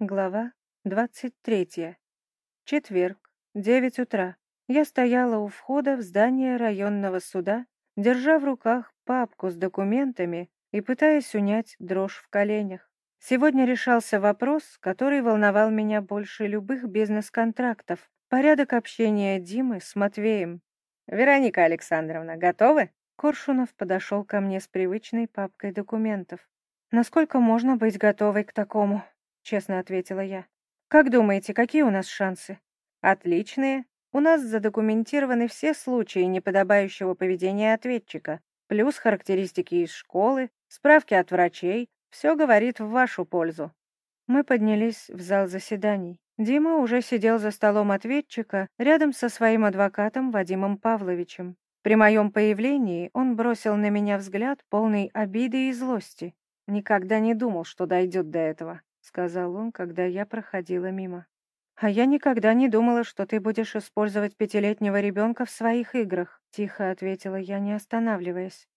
Глава 23. Четверг, 9 утра. Я стояла у входа в здание районного суда, держа в руках папку с документами и пытаясь унять дрожь в коленях. Сегодня решался вопрос, который волновал меня больше любых бизнес-контрактов. Порядок общения Димы с Матвеем. «Вероника Александровна, готовы?» Коршунов подошел ко мне с привычной папкой документов. «Насколько можно быть готовой к такому?» Честно ответила я. Как думаете, какие у нас шансы? Отличные. У нас задокументированы все случаи неподобающего поведения ответчика, плюс характеристики из школы, справки от врачей. Все говорит в вашу пользу. Мы поднялись в зал заседаний. Дима уже сидел за столом ответчика рядом со своим адвокатом Вадимом Павловичем. При моем появлении он бросил на меня взгляд, полный обиды и злости. Никогда не думал, что дойдет до этого сказал он, когда я проходила мимо. «А я никогда не думала, что ты будешь использовать пятилетнего ребенка в своих играх», — тихо ответила я, не останавливаясь.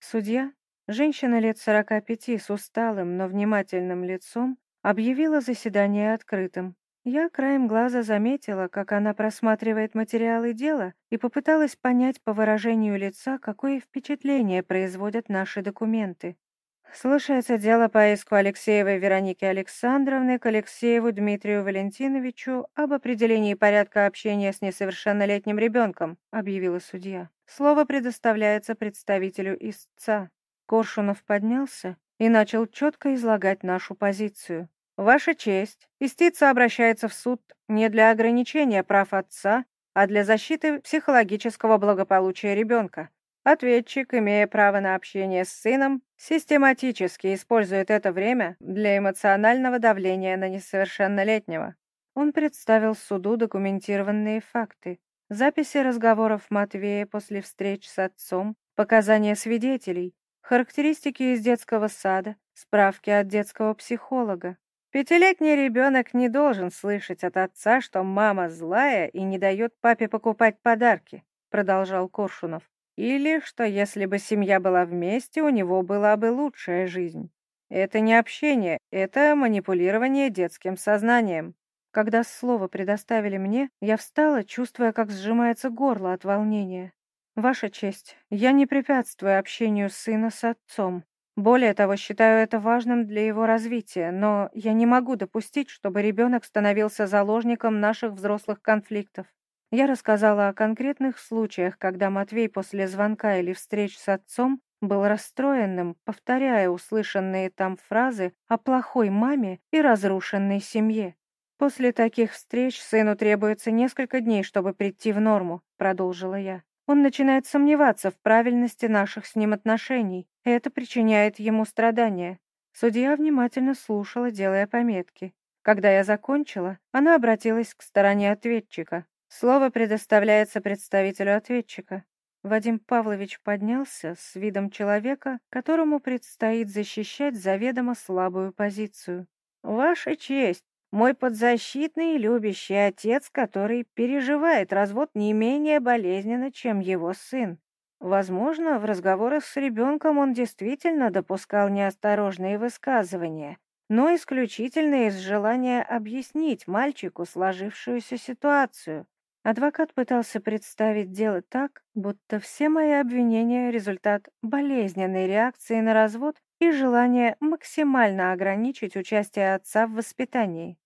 Судья, женщина лет сорока пяти с усталым, но внимательным лицом, объявила заседание открытым. Я краем глаза заметила, как она просматривает материалы дела и попыталась понять по выражению лица, какое впечатление производят наши документы. Слушается дело по иску Алексеевой Вероники Александровны к Алексееву Дмитрию Валентиновичу об определении порядка общения с несовершеннолетним ребенком, объявила судья. Слово предоставляется представителю истца. Коршунов поднялся и начал четко излагать нашу позицию. Ваша честь, истица обращается в суд не для ограничения прав отца, а для защиты психологического благополучия ребенка. Ответчик, имея право на общение с сыном, систематически использует это время для эмоционального давления на несовершеннолетнего. Он представил суду документированные факты, записи разговоров Матвея после встреч с отцом, показания свидетелей, характеристики из детского сада, справки от детского психолога. Пятилетний ребенок не должен слышать от отца, что мама злая и не дает папе покупать подарки, продолжал Коршунов. Или что если бы семья была вместе, у него была бы лучшая жизнь. Это не общение, это манипулирование детским сознанием. Когда слово предоставили мне, я встала, чувствуя, как сжимается горло от волнения. Ваша честь, я не препятствую общению сына с отцом. Более того, считаю это важным для его развития, но я не могу допустить, чтобы ребенок становился заложником наших взрослых конфликтов. Я рассказала о конкретных случаях, когда Матвей после звонка или встреч с отцом был расстроенным, повторяя услышанные там фразы о плохой маме и разрушенной семье. «После таких встреч сыну требуется несколько дней, чтобы прийти в норму», — продолжила я. «Он начинает сомневаться в правильности наших с ним отношений, и это причиняет ему страдания». Судья внимательно слушала, делая пометки. Когда я закончила, она обратилась к стороне ответчика. Слово предоставляется представителю ответчика. Вадим Павлович поднялся с видом человека, которому предстоит защищать заведомо слабую позицию. «Ваша честь, мой подзащитный и любящий отец, который переживает развод не менее болезненно, чем его сын. Возможно, в разговорах с ребенком он действительно допускал неосторожные высказывания, но исключительно из желания объяснить мальчику сложившуюся ситуацию. Адвокат пытался представить дело так, будто все мои обвинения — результат болезненной реакции на развод и желания максимально ограничить участие отца в воспитании.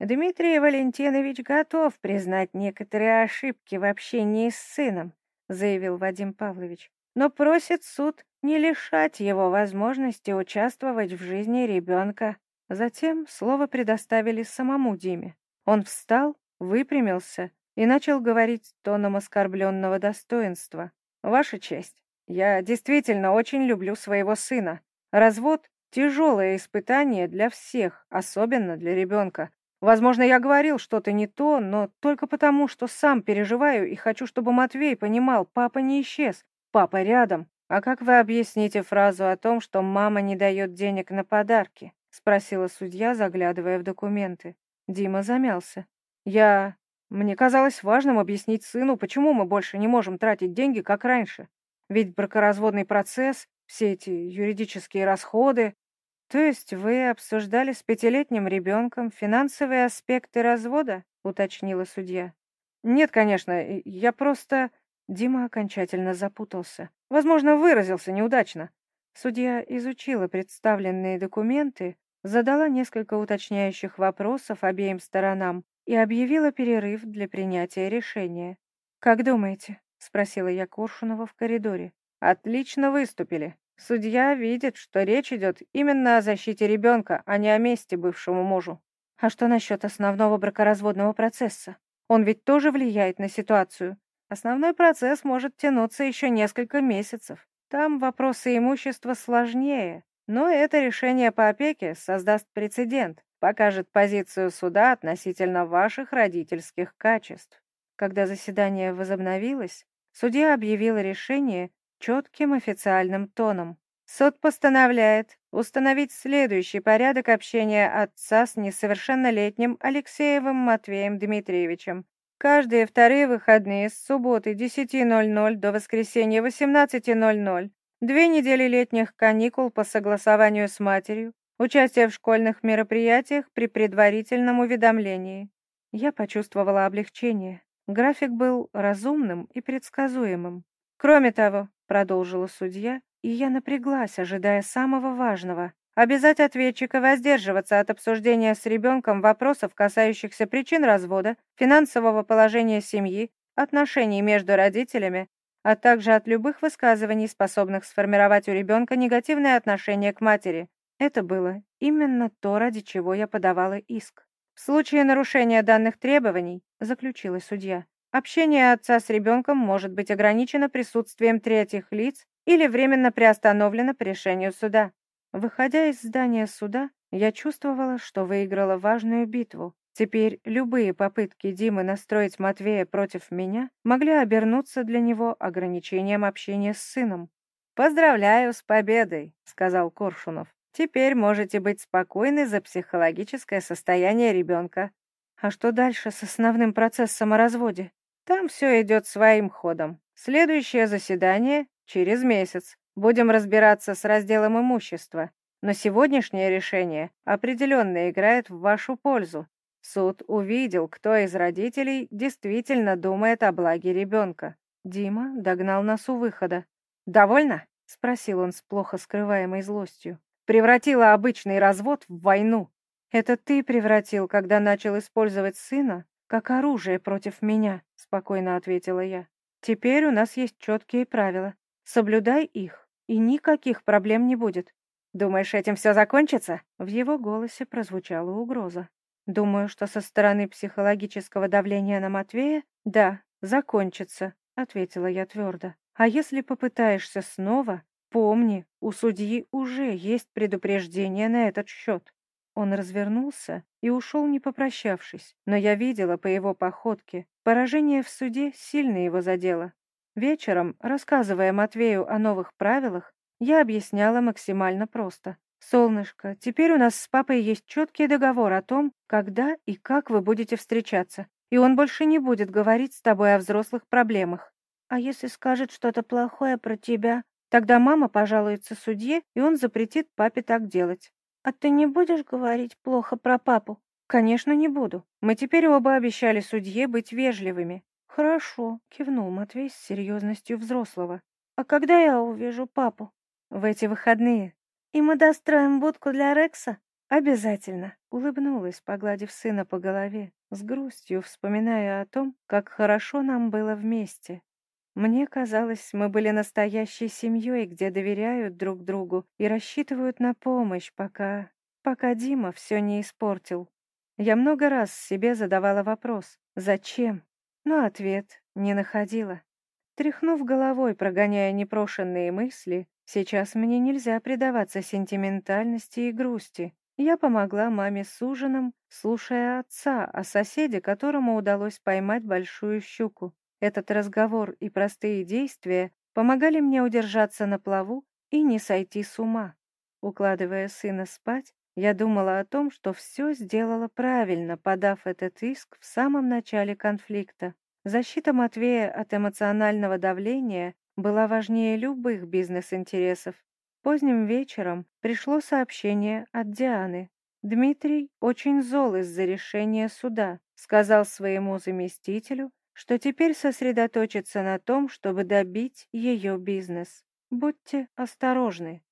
Дмитрий Валентинович готов признать некоторые ошибки в общении с сыном, заявил Вадим Павлович, но просит суд не лишать его возможности участвовать в жизни ребенка. Затем слово предоставили самому Диме. Он встал, выпрямился и начал говорить тоном оскорбленного достоинства. «Ваша честь, я действительно очень люблю своего сына. Развод — тяжелое испытание для всех, особенно для ребенка. Возможно, я говорил что-то не то, но только потому, что сам переживаю и хочу, чтобы Матвей понимал, папа не исчез, папа рядом. А как вы объясните фразу о том, что мама не дает денег на подарки? Спросила судья, заглядывая в документы. Дима замялся. Я... Мне казалось важным объяснить сыну, почему мы больше не можем тратить деньги, как раньше. Ведь бракоразводный процесс, все эти юридические расходы... То есть вы обсуждали с пятилетним ребенком финансовые аспекты развода? Уточнила судья. Нет, конечно, я просто... Дима окончательно запутался. Возможно, выразился неудачно. Судья изучила представленные документы, задала несколько уточняющих вопросов обеим сторонам и объявила перерыв для принятия решения. «Как думаете?» — спросила я Коршунова в коридоре. «Отлично выступили. Судья видит, что речь идет именно о защите ребенка, а не о месте бывшему мужу. А что насчет основного бракоразводного процесса? Он ведь тоже влияет на ситуацию. Основной процесс может тянуться еще несколько месяцев. Там вопросы имущества сложнее, но это решение по опеке создаст прецедент, покажет позицию суда относительно ваших родительских качеств. Когда заседание возобновилось, судья объявил решение четким официальным тоном. Суд постановляет установить следующий порядок общения отца с несовершеннолетним Алексеевым Матвеем Дмитриевичем. Каждые вторые выходные с субботы 10.00 до воскресенья 18.00, две недели летних каникул по согласованию с матерью, участие в школьных мероприятиях при предварительном уведомлении. Я почувствовала облегчение. График был разумным и предсказуемым. Кроме того, продолжила судья, и я напряглась, ожидая самого важного. Обязать ответчика воздерживаться от обсуждения с ребенком вопросов, касающихся причин развода, финансового положения семьи, отношений между родителями, а также от любых высказываний, способных сформировать у ребенка негативное отношение к матери. Это было именно то, ради чего я подавала иск. В случае нарушения данных требований, заключила судья, Общение отца с ребенком может быть ограничено присутствием третьих лиц или временно приостановлено по решению суда. Выходя из здания суда, я чувствовала, что выиграла важную битву. Теперь любые попытки Димы настроить Матвея против меня могли обернуться для него ограничением общения с сыном. «Поздравляю с победой», — сказал Коршунов. «Теперь можете быть спокойны за психологическое состояние ребенка. А что дальше с основным процессом о разводе? Там все идет своим ходом. Следующее заседание через месяц. Будем разбираться с разделом имущества. Но сегодняшнее решение определенно играет в вашу пользу. Суд увидел, кто из родителей действительно думает о благе ребенка. Дима догнал нас у выхода. «Довольно?» — спросил он с плохо скрываемой злостью. «Превратила обычный развод в войну. Это ты превратил, когда начал использовать сына как оружие против меня», — спокойно ответила я. «Теперь у нас есть четкие правила. Соблюдай их, и никаких проблем не будет. Думаешь, этим все закончится?» В его голосе прозвучала угроза. «Думаю, что со стороны психологического давления на Матвея, да, закончится», — ответила я твердо. «А если попытаешься снова, помни, у судьи уже есть предупреждение на этот счет». Он развернулся и ушел, не попрощавшись, но я видела по его походке, поражение в суде сильно его задело. Вечером, рассказывая Матвею о новых правилах, я объясняла максимально просто. «Солнышко, теперь у нас с папой есть четкий договор о том, когда и как вы будете встречаться, и он больше не будет говорить с тобой о взрослых проблемах. А если скажет что-то плохое про тебя, тогда мама пожалуется судье, и он запретит папе так делать. «А ты не будешь говорить плохо про папу?» «Конечно, не буду. Мы теперь оба обещали судье быть вежливыми». «Хорошо», — кивнул Матвей с серьезностью взрослого. «А когда я увижу папу?» «В эти выходные». «И мы достроим будку для Рекса?» «Обязательно», — улыбнулась, погладив сына по голове, с грустью вспоминая о том, как хорошо нам было вместе. Мне казалось, мы были настоящей семьей, где доверяют друг другу и рассчитывают на помощь, пока... пока Дима все не испортил. Я много раз себе задавала вопрос «Зачем?», но ответ не находила. Тряхнув головой, прогоняя непрошенные мысли, сейчас мне нельзя предаваться сентиментальности и грусти. Я помогла маме с ужином, слушая отца о соседе, которому удалось поймать большую щуку. Этот разговор и простые действия помогали мне удержаться на плаву и не сойти с ума. Укладывая сына спать, я думала о том, что все сделала правильно, подав этот иск в самом начале конфликта. Защита Матвея от эмоционального давления была важнее любых бизнес-интересов. Поздним вечером пришло сообщение от Дианы. Дмитрий очень зол из-за решения суда, сказал своему заместителю, что теперь сосредоточится на том, чтобы добить ее бизнес. Будьте осторожны.